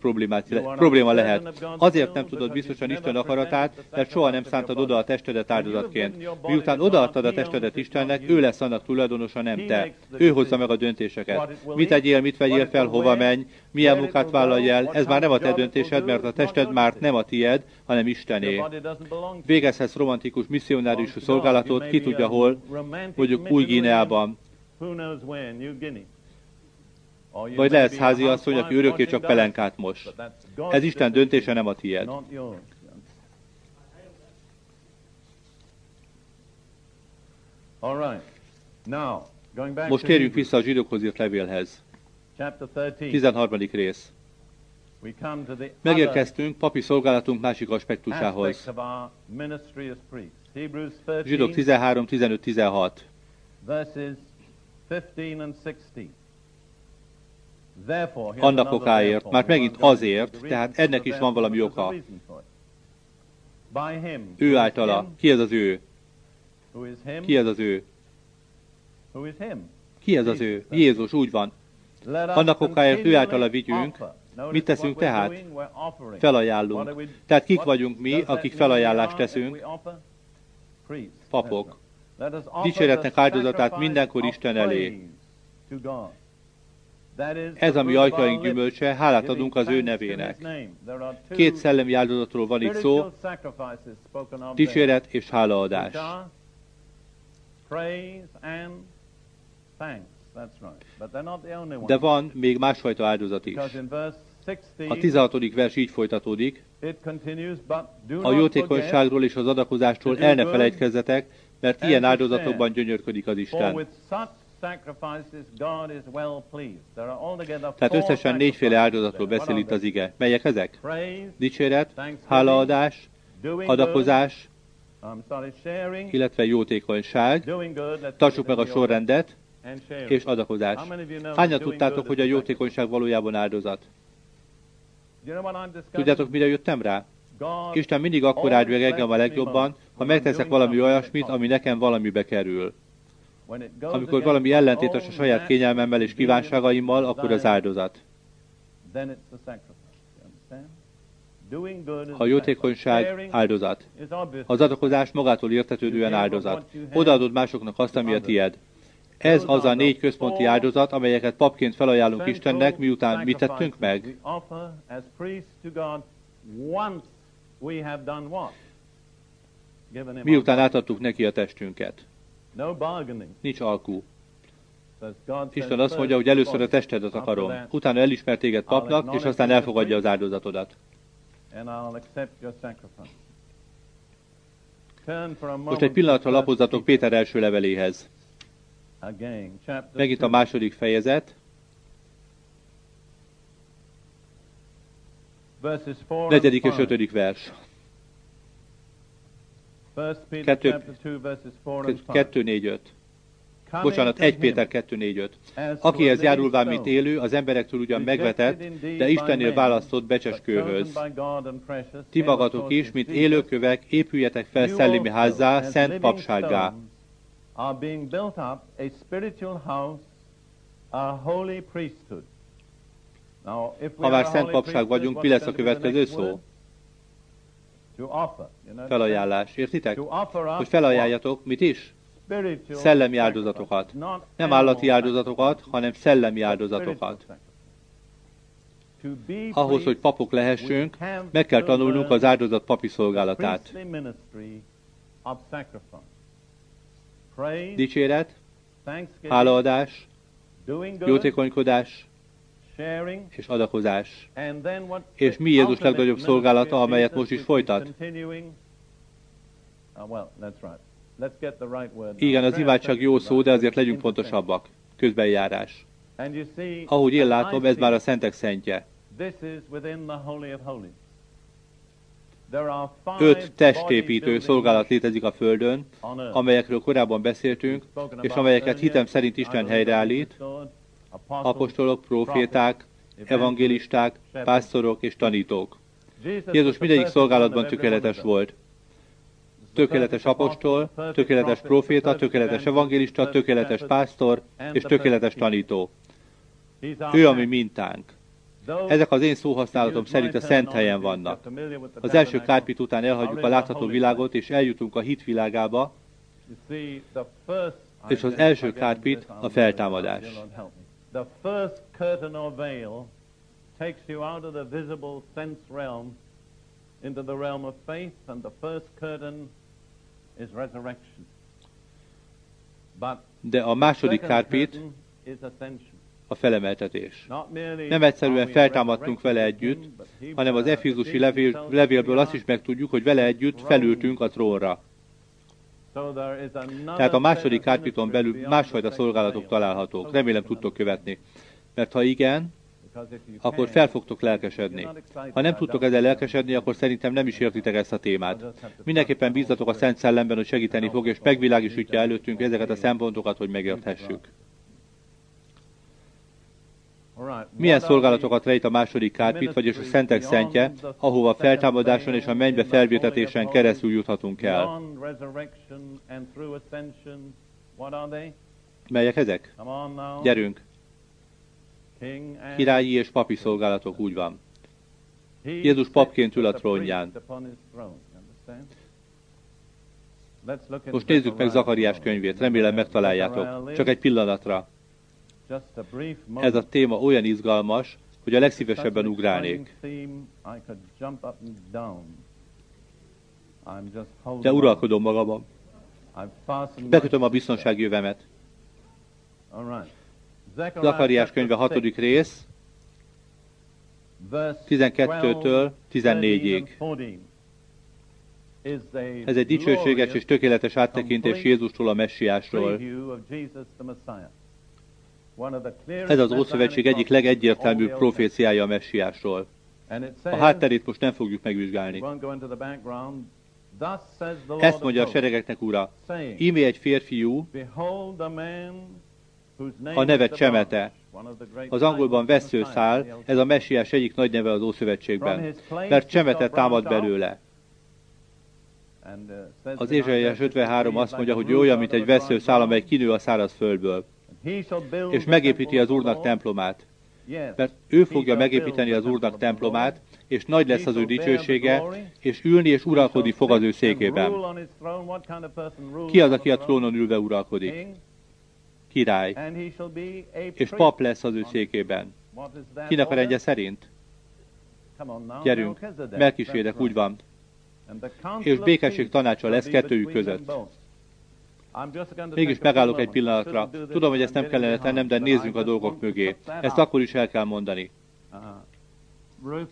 probléma lehet. Azért nem tudod biztosan Isten akaratát, mert soha nem szántad oda a testedet áldozatként. Miután odaadtad a testedet Istennek, ő lesz annak tulajdonosa, nem te. Ő hozza meg a döntéseket döntéseket. Mit tegyél, mit vegyél fel, hova menj, milyen munkát vállalj el, ez már nem a te döntésed, mert a tested már nem a tied, hanem Istené. Végezhetsz romantikus misszionárius szolgálatot, ki tudja hol, mondjuk új Guineában. Vagy lehetsz házi asszony, aki örökké csak pelenkát most. Ez Isten döntése, nem a tied. All right. Now, most térjünk vissza a zsidókhoz írt levélhez. 13. rész. Megérkeztünk papi szolgálatunk másik aspektusához. Zsidók 13, 15, 16. Annak okáért, már megint azért, tehát ennek is van valami oka. Ő általa. Ki ez az ő? Ki ez az ő? Ki ez az ő? Jézus, úgy van. Annak okáért ő általa vigyünk. Mit teszünk tehát? Felajánlunk. Tehát kik vagyunk mi, akik felajánlást teszünk? Papok. Dicséretnek áldozatát mindenkor Isten elé. Ez a mi ajkaink gyümölcse, hálát adunk az ő nevének. Két szellemi áldozatról van itt szó, dicséret és hálaadás. De van még másfajta áldozat is. A 16. vers így folytatódik. A jótékonyságról és az adakozástól el ne felejtkezzetek, mert ilyen áldozatokban gyönyörködik az Isten. Tehát összesen négyféle áldozatról beszél itt az ige. Melyek ezek? Dicséret, hálaadás, adakozás, illetve jótékonyság. Tartsuk meg a sorrendet, és adakozás. Hányan tudtátok, hogy a jótékonyság valójában áldozat? Tudjátok, mire jöttem rá? Isten mindig akkor áld meg engem a legjobban, ha megteszek valami olyasmit, ami nekem valamibe kerül. Amikor valami ellentétes a saját kényelmemmel és kívánságaimmal, akkor az áldozat. Ha jótékonyság áldozat. Az adakozás magától értetődően áldozat. Odaadod másoknak azt, ami a tied. Ez az a négy központi áldozat, amelyeket papként felajánlunk Istennek, miután mit tettünk meg? Miután átadtuk neki a testünket. Nincs alkú. Isten azt mondja, hogy először a testedet akarom, utána elismer téged papnak, és aztán elfogadja az áldozatodat. Most egy pillanatra lapozzatok Péter első leveléhez. Megint a második fejezet. Negyedik és ötödik vers. 2, 2 4, 5. Bocsánat, 1 Péter 2, 4, 5. Akihez járulván, mint élő, az emberektől ugyan megvetett, de Istennél választott becseskőhöz. Ti magatok is, mint élőkövek, épüljetek fel szellemi házzá, szent papsággá. Ha már szent papság vagyunk, mi lesz a következő szó? Felajánlás. Értitek? Hogy felajánljatok, mit is? Szellemi áldozatokat. Nem állati áldozatokat, hanem szellemi áldozatokat. Ahhoz, hogy papok lehessünk, meg kell tanulnunk az áldozat papi szolgálatát. Dicséret, hálaadás, jótékonykodás, és adakozás. És mi Jézus legnagyobb szolgálata, amelyet most is folytat? Uh, Igen, az imádság jó szó, de azért legyünk pontosabbak. Közbenjárás. Ahogy én látom, ez már a szentek szentje. Öt testépítő szolgálat létezik a Földön, amelyekről korábban beszéltünk, és amelyeket hitem szerint Isten helyreállít, apostolok, proféták, evangélisták, pásztorok és tanítók. Jézus mindegyik szolgálatban tökéletes volt. Tökéletes apostol, tökéletes proféta, tökéletes evangélista, tökéletes pásztor és tökéletes tanító. Ő a mi mintánk. Ezek az én szóhasználatom szerint a szent helyen vannak. Az első kárpit után elhagyjuk a látható világot, és eljutunk a hit világába, és az első kárpit a feltámadás. De a második kárpit a felemeltetés. Nem egyszerűen feltámadtunk vele együtt, hanem az Efézusi levél, levélből azt is megtudjuk, hogy vele együtt felültünk a trónra. Tehát a második kárpiton belül másfajta szolgálatok találhatók. Remélem tudtok követni. Mert ha igen, akkor fel fogtok lelkesedni. Ha nem tudtok ezzel lelkesedni, akkor szerintem nem is értitek ezt a témát. Mindenképpen bízzatok a Szent Szellemben, hogy segíteni fog, és megvilágosítja előttünk ezeket a szempontokat, hogy megérthessük. Milyen szolgálatokat rejt a második kárpit, vagyis a szentek szentje, ahova feltámadáson és a mennybe felvétetésen keresztül juthatunk el? Melyek ezek? Gyerünk! Királyi és papi szolgálatok úgy van. Jézus papként ül a trónján. Most nézzük meg Zakariás könyvét, remélem megtaláljátok. Csak egy pillanatra. Ez a téma olyan izgalmas, hogy a legszívesebben ugrálnék. De uralkodom magamon. Bekötöm a biztonsági jövemet. Zakariás könyve 6. rész, 12-től 14-ig. Ez egy dicsőséges és tökéletes áttekintés Jézustól a messiásról. Ez az Ószövetség egyik legegyértelműbb proféciája a messiásról. A hátterét most nem fogjuk megvizsgálni. Ezt mondja a seregeknek ura, íme egy férfiú, a neve Csemete. Az angolban veszőszál, ez a messiás egyik nagy neve az Ószövetségben, mert Csemete támad belőle. Az Ézsaiás 53 azt mondja, hogy olyan, mint egy veszőszál, amely kinő a száraz földből és megépíti az Úrnak templomát. Mert ő fogja megépíteni az Úrnak templomát, és nagy lesz az ő dicsősége, és ülni és uralkodni fog az ő székében. Ki az, aki a trónon ülve uralkodik? Király. És pap lesz az ő székében. Kinek a rendje szerint? Gyerünk, Melkisédek úgy van. És békesség tanácsa lesz kettőjük között. Mégis megállok egy pillanatra. Tudom, hogy ezt nem kellene tennem, de nézzünk a dolgok mögé. Ezt akkor is el kell mondani.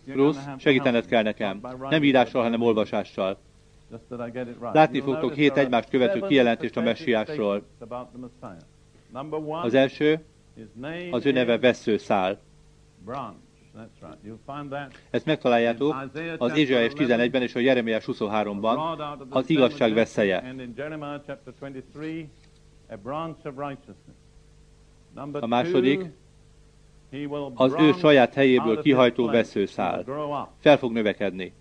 Ruth, segítened kell nekem. Nem írással, hanem olvasással. Látni fogtok hét egymást követő kijelentést a messiásról. Az első, az ő neve veszőszál. Ezt megtaláljátok az Ézsaiás 11-ben és a Jeremiás 23-ban, az igazság veszélye. A második, az ő saját helyéből kihajtó veszőszál. Fel fog növekedni.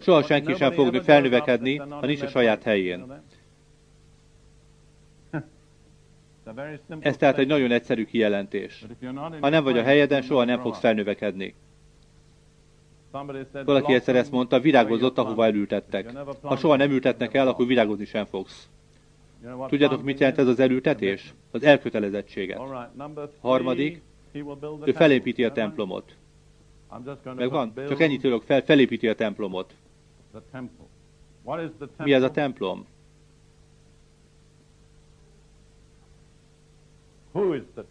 Soha senki sem fog felnövekedni, ha nincs a saját helyén. Ez tehát egy nagyon egyszerű kijelentés. Ha nem vagy a helyeden, soha nem fogsz felnövekedni. Valaki egyszer ezt mondta, virágozott, ahova elültettek. Ha soha nem ültetnek el, akkor virágozni sem fogsz. Tudjátok, mit jelent ez az elültetés? Az elkötelezettséget. Harmadik, ő felépíti a templomot. Megvan? Csak ennyit tudok, fel, felépíti a templomot. Mi ez a templom?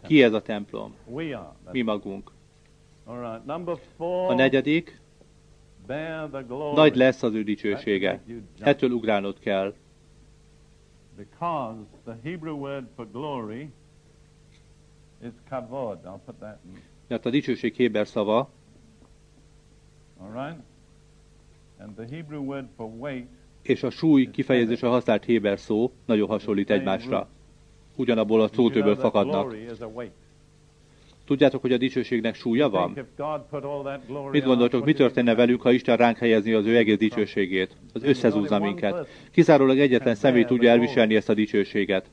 Ki ez a templom? Mi magunk. A negyedik, nagy lesz az ő dicsősége. Ettől ugrálnod kell. Mert a dicsőség héber szava. És a súly kifejezésre használt héber szó nagyon hasonlít egymásra ugyanabból a szótőből fakadnak. Tudjátok, hogy a dicsőségnek súlya van? Mit gondoltok, mi történne velünk, ha Isten ránk helyezni az ő egész dicsőségét? Az összezúzza minket. Kizárólag egyetlen személy tudja elviselni ezt a dicsőséget.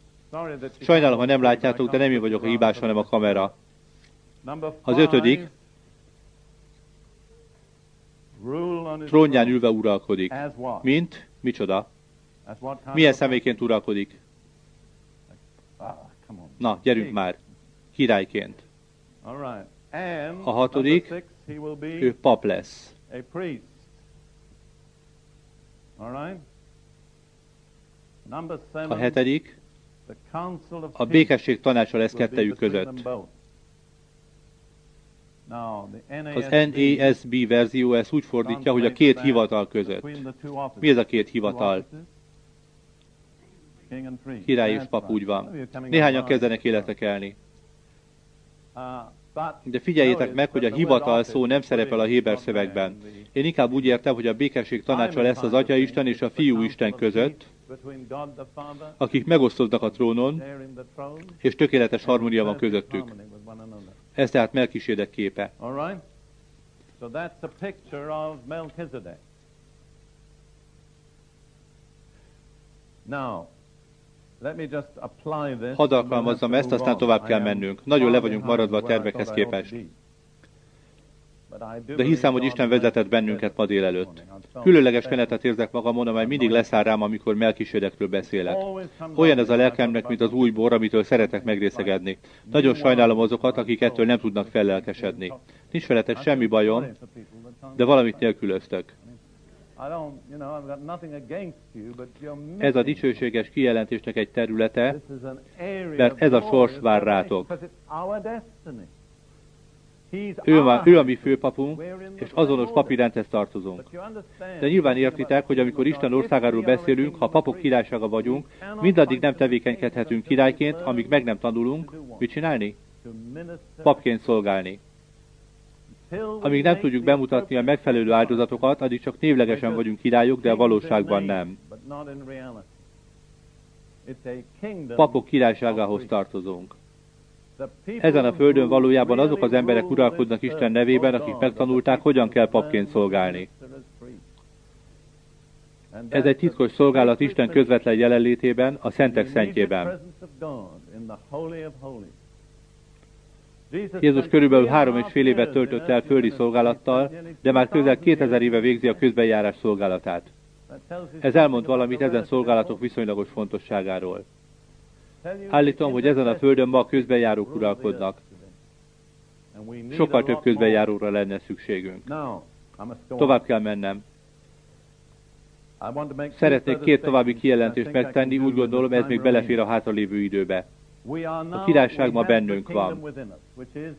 Sajnálom, ha nem látjátok, de nem én vagyok a hibás, hanem a kamera. Az ötödik, trónján ülve uralkodik. Mint? Micsoda? Milyen személyként uralkodik? Na, gyerünk már, királyként. A hatodik, ő pap lesz. A hetedik, a békesség tanácsa lesz kettejük között. Az NASB verzió ezt úgy fordítja, hogy a két hivatal között. Mi ez a két hivatal? Király és pap úgy van. Néhányan kezdenek életre kelni. De figyeljétek meg, hogy a hivatal szó nem szerepel a Héber szövegben. Én inkább úgy értem, hogy a békesség tanácsa lesz az Atya Isten és a Fiú Isten között, akik megosztoznak a trónon, és tökéletes harmónia van közöttük. Ez tehát Melkisédek képe. Hadd alkalmazzam ezt, aztán tovább kell mennünk. Nagyon le vagyunk maradva a tervekhez képest. De hiszem, hogy Isten vezetett bennünket ma délelőtt. Különleges kenetet érzek magamon, amely mindig leszáll rám, amikor melkisédekről beszélek. Olyan ez a lelkemnek, mint az új bor, amitől szeretek megrészegedni. Nagyon sajnálom azokat, akik ettől nem tudnak fellelkesedni. Nincs veletek semmi bajom, de valamit nélkülöztök. Ez a dicsőséges kijelentésnek egy területe, mert ez a sors vár rátok. Ő, a, ő a mi főpapunk, és azonos papírrendhez tartozunk. De nyilván értitek, hogy amikor Isten országáról beszélünk, ha papok királysága vagyunk, mindaddig nem tevékenykedhetünk királyként, amíg meg nem tanulunk, mit csinálni? Papként szolgálni. Amíg nem tudjuk bemutatni a megfelelő áldozatokat, addig csak névlegesen vagyunk királyok, de a valóságban nem. Papok királyságához tartozunk. Ezen a földön valójában azok az emberek uralkodnak Isten nevében, akik megtanulták, hogyan kell papként szolgálni. Ez egy titkos szolgálat Isten közvetlen jelenlétében, a szentek szentjében. Jézus körülbelül három és fél évet töltött el földi szolgálattal, de már közel 2000 éve végzi a közbenjárás szolgálatát. Ez elmond valamit ezen szolgálatok viszonylagos fontosságáról. Állítom, hogy ezen a földön ma közbenjárók uralkodnak. Sokkal több közbenjáróra lenne szükségünk. Tovább kell mennem. Szeretnék két további kijelentést megtenni, úgy gondolom ez még belefér a hátralévő időbe. A királyság ma bennünk van.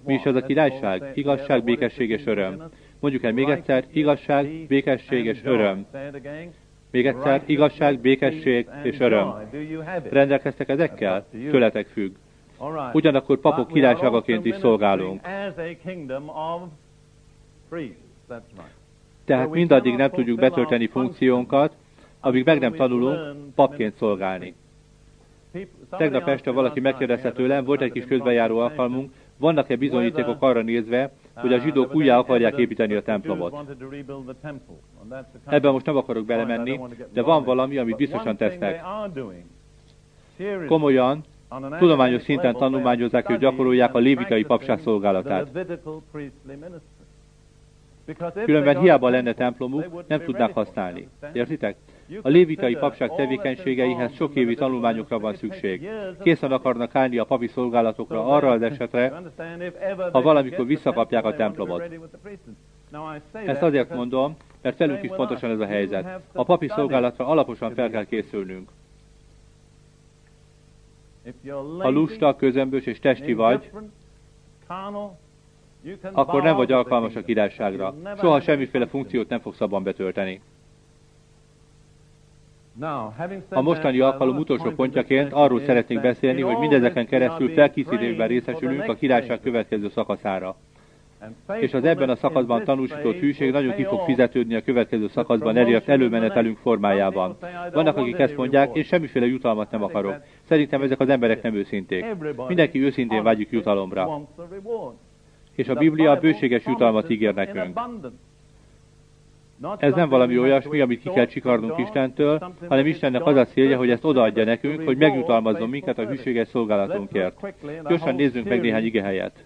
Mi is az a királyság? Igazság, békesség és öröm. Mondjuk el még egyszer, igazság, békesség és öröm. Még egyszer, igazság, békesség és öröm. Rendelkeztek ezekkel? Tőletek függ. Ugyanakkor papok királyságaként is szolgálunk. Tehát mindaddig nem tudjuk betölteni funkciónkat, amíg meg nem tanulunk papként szolgálni. Tegnap este valaki megkérdezte tőlem, volt egy kis közbejáró alkalmunk, vannak-e bizonyítékok arra nézve, hogy a zsidók újjá akarják építeni a templomot. Ebben most nem akarok belemenni, de van valami, amit biztosan tesznek. Komolyan, tudományos szinten tanulmányozzák és gyakorolják a lévitai papság szolgálatát. Különben hiába lenne templomuk, nem tudnák használni. Értitek? A lévitai papság tevékenységeihez sok évi tanulmányokra van szükség. Készen akarnak állni a papi szolgálatokra arra az esetre, ha valamikor visszakapják a templomot. Ezt azért mondom, mert velünk is pontosan ez a helyzet. A papi szolgálatra alaposan fel kell készülnünk. Ha lusta, közömbös és testi vagy, akkor nem vagy alkalmas a királyságra. Soha semmiféle funkciót nem fogsz abban betölteni. A mostani alkalom utolsó pontjaként arról szeretnék beszélni, hogy mindezeken keresztül felkészítésben részesülünk a királyság következő szakaszára. És az ebben a szakaszban tanúsított hűség nagyon ki fog fizetődni a következő szakaszban elért előmenetelünk formájában. Vannak, akik ezt mondják, én semmiféle jutalmat nem akarok. Szerintem ezek az emberek nem őszinték. Mindenki őszintén vágyik jutalomra. És a Biblia bőséges jutalmat ígér nekünk. Ez nem valami olyasmi, amit ki kell csikarnunk Istentől, hanem Istennek az a célja, hogy ezt odaadja nekünk, hogy megjutalmazzon minket a hűséges szolgálatunkért. Gyorsan nézzünk meg néhány igehelyet.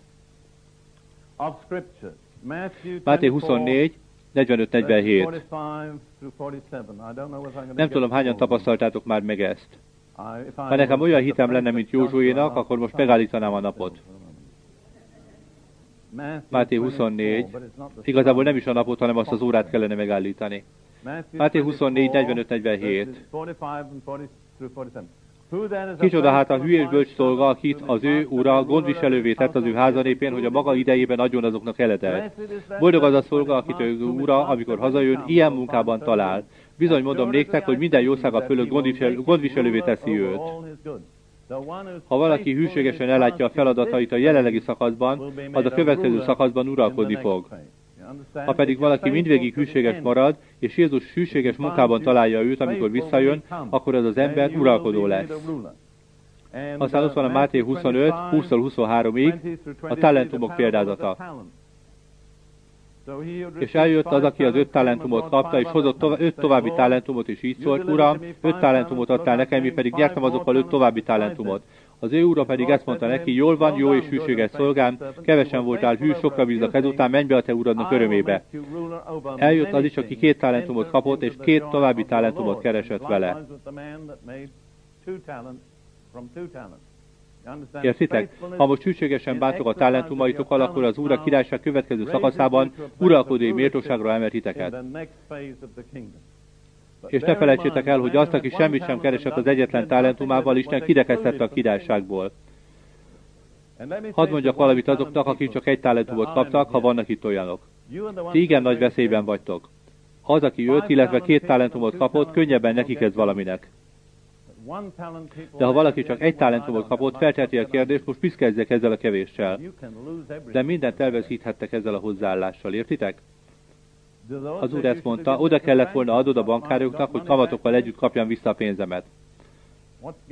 Máté 24, 45-47. Nem tudom, hányan tapasztaltátok már meg ezt. Ha nekem olyan hitem lenne, mint Józsuénak, akkor most megállítanám a napot. Máté 24, igazából nem is a napot, hanem azt az órát kellene megállítani. Máté 24, 45-47. Kicsoda hát a hű és bölcs szolga, akit az ő ura gondviselővé tett az ő házanépén, hogy a maga idejében adjon azoknak eletelt. Boldog az a szolga, akit ő ura, amikor hazajön, ilyen munkában talál. Bizony mondom néktek, hogy minden jószága fölött gondviselővé teszi őt. Ha valaki hűségesen ellátja a feladatait a jelenlegi szakaszban, az a következő szakaszban uralkodni fog. Ha pedig valaki mindvégig hűséges marad, és Jézus hűséges munkában találja őt, amikor visszajön, akkor az az ember uralkodó lesz. Aztán ott van a Máté 25, 20-23-ig a talentumok példázata. És eljött az, aki az öt talentumot kapta, és hozott tovább, öt további talentumot, és így szólt, Uram, öt talentumot adtál nekem, mi pedig nyertem azokkal öt további talentumot. Az ő ura pedig ezt mondta neki, jól van, jó és hűséges szolgám, kevesen voltál hű, sokra bíznak ezután, menj be a te uradnak örömébe. Eljött az is, aki két talentumot kapott, és két további talentumot keresett vele. Értitek? Ha most hűségesen bántok a talentumaitokkal, akkor az Úr a királyság következő szakaszában uralkodói méltóságra emel titeket. És ne felejtsétek el, hogy azt, aki semmit sem keresett az egyetlen talentumával, Isten kirekesztette a királyságból. Hadd mondjak valamit azoknak, akik csak egy talentumot kaptak, ha vannak itt olyanok. Ti igen nagy veszélyben vagytok. Az, aki öt, illetve két talentumot kapott, könnyebben neki kezd valaminek. De ha valaki csak egy talentumot kapott, felteheti a kérdést, most mit kezdjek ezzel a kevéssel? De mindent elveszíthettek ezzel a hozzáállással, értitek? Az úr ezt mondta, oda kellett volna adod a bankároknak, hogy kamatokkal együtt kapjam vissza a pénzemet.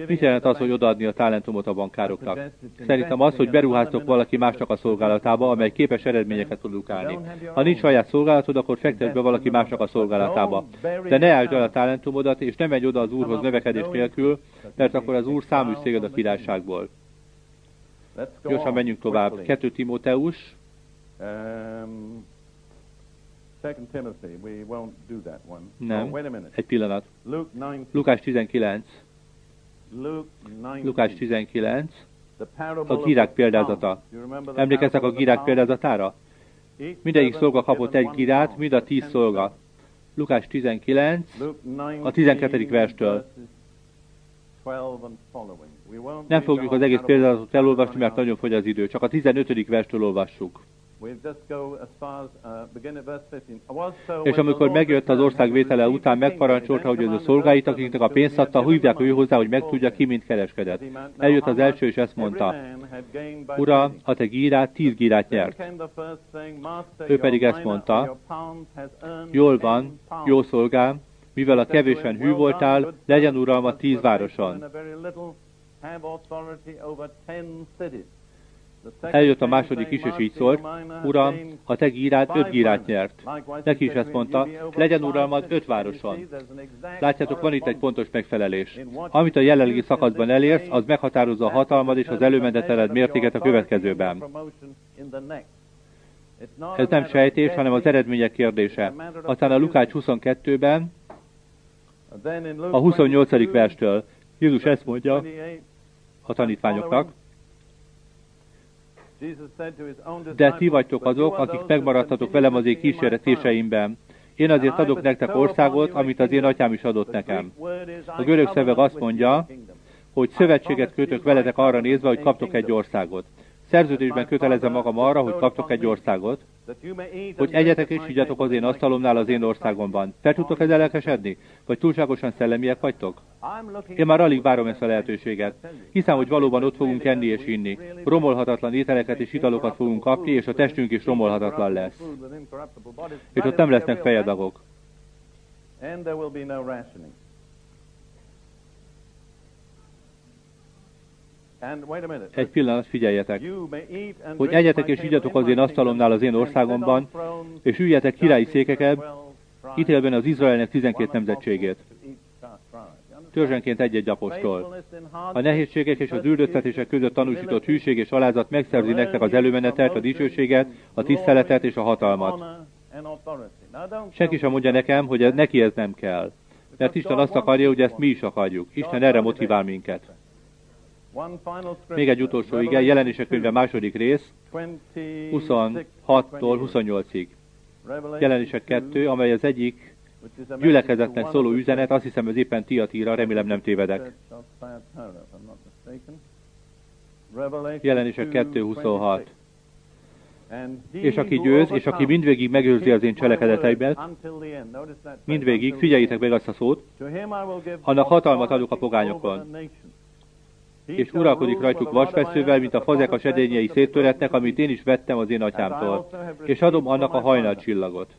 Mit jelent az, hogy odaadni a talentumot a bankároknak? Szerintem az, hogy beruháztok valaki másnak a szolgálatába, amely képes eredményeket produkálni. Ha nincs saját szolgálatod, akkor fektet be valaki másnak a szolgálatába. De ne állj el a talentumodat, és ne menj oda az Úrhoz növekedés nélkül, mert akkor az Úr száműz téged a királyságból. Gyorsan menjünk tovább. 2 Timóteus. Um, Nem, egy pillanat. Lukás 19. Lukás 19, a gírák példázata. Emlékeztek a gírák példázatára? Mindegyik szolga kapott egy gírát, mind a tíz szolga. Lukás 19, a 12. verstől. Nem fogjuk az egész példázatot elolvasni, mert nagyon fogy az idő. Csak a 15. verstől olvassuk. Uh, És amikor megjött az ország vétele után, megparancsolta, hogy az a szolgáit, akiknek a pénzt adta, hívják ő hozzá, hogy megtudja ki, mint kereskedett. Eljött az első, és ezt mondta, Ura, a te gírát tíz gírát nyert. Ő pedig ezt mondta, jól van, jó szolgám, mivel a kevésen hű voltál, legyen uralma tíz városon. Eljött a második is, és így szólt, Uram, a te gírád öt gírát nyert. Neki is ezt mondta, legyen uralmad öt városon. Látjátok, van itt egy pontos megfelelés. Amit a jelenlegi szakaszban elérsz, az meghatározza a hatalmad és az előmendeteled mértéket a következőben. Ez nem sejtés, hanem az eredmények kérdése. Aztán a Lukács 22-ben, a 28. verstől Jézus ezt mondja a tanítványoknak, de ti vagytok azok, akik megmaradtatok velem az én kísérletéseimben. Én azért adok nektek országot, amit az én atyám is adott nekem. A görög szöveg azt mondja, hogy szövetséget kötök veletek arra nézve, hogy kaptok egy országot. Szerződésben kötelezem magam arra, hogy kaptok egy országot, hogy egyetek és higgyatok az én asztalomnál az én országomban. Fel tudtok ezzel lelkesedni? Vagy túlságosan szellemiek vagytok? Én már alig várom ezt a lehetőséget. Hiszem, hogy valóban ott fogunk enni és inni. Romolhatatlan ételeket és italokat fogunk kapni, és a testünk is romolhatatlan lesz. És ott nem lesznek fejedagok. Egy pillanat, figyeljetek, hogy egyetek és igyatok az én asztalomnál az én országomban, és üljetek királyi székeket, ítélben az Izraelnek 12 nemzetségét. Törzsenként egy-egy apostol. A nehézségek és az üldöztetések között tanúsított hűség és alázat megszerzi nektek az előmenetet, a dicsőséget, a tiszteletet és a hatalmat. Senki sem mondja nekem, hogy neki ez nem kell. Mert Isten azt akarja, hogy ezt mi is akarjuk. Isten erre motivál minket. Még egy utolsó igen, jelenések könyve második rész, 26-tól 28-ig. Jelenések 2, amely az egyik gyülekezetnek szóló üzenet, azt hiszem ez éppen Tiatira, remélem nem tévedek. Jelenések 2.26. És aki győz, és aki mindvégig megőrzi az én cselekedeteimet, mindvégig, figyeljétek meg azt a szót, annak hatalmat adok a pogányokon és uralkodik rajtuk vasveszővel, mint a fazek sedényei széttöretnek, amit én is vettem az én atyámtól, és adom annak a hajnalcsillagot.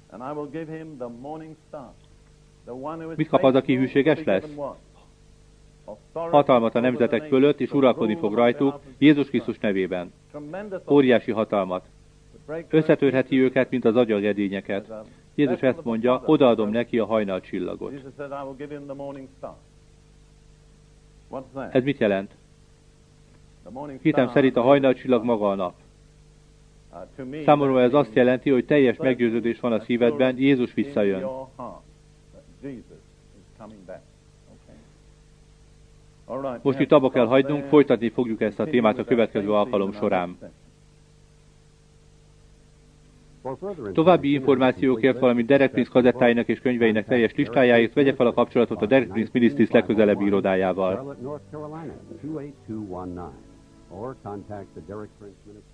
Mit kap az, aki hűséges lesz? Hatalmat a nemzetek fölött, és uralkodni fog rajtuk, Jézus Krisztus nevében. Óriási hatalmat. Összetörheti őket, mint az agyagedényeket. Jézus ezt mondja, odaadom neki a hajnalcsillagot. Ez mit jelent? Hitem szerint a hajnalcsillag maga a nap. Számomra ez azt jelenti, hogy teljes meggyőződés van a szívedben, Jézus visszajön. Most itt abba kell hagynunk, folytatni fogjuk ezt a témát a következő alkalom során. További információkért, valamint Derek Prince kazettáinak és könyveinek teljes listájáért vegye fel a kapcsolatot a Derek Prince Ministries legközelebbi irodájával. Or contact the Derek Ministry.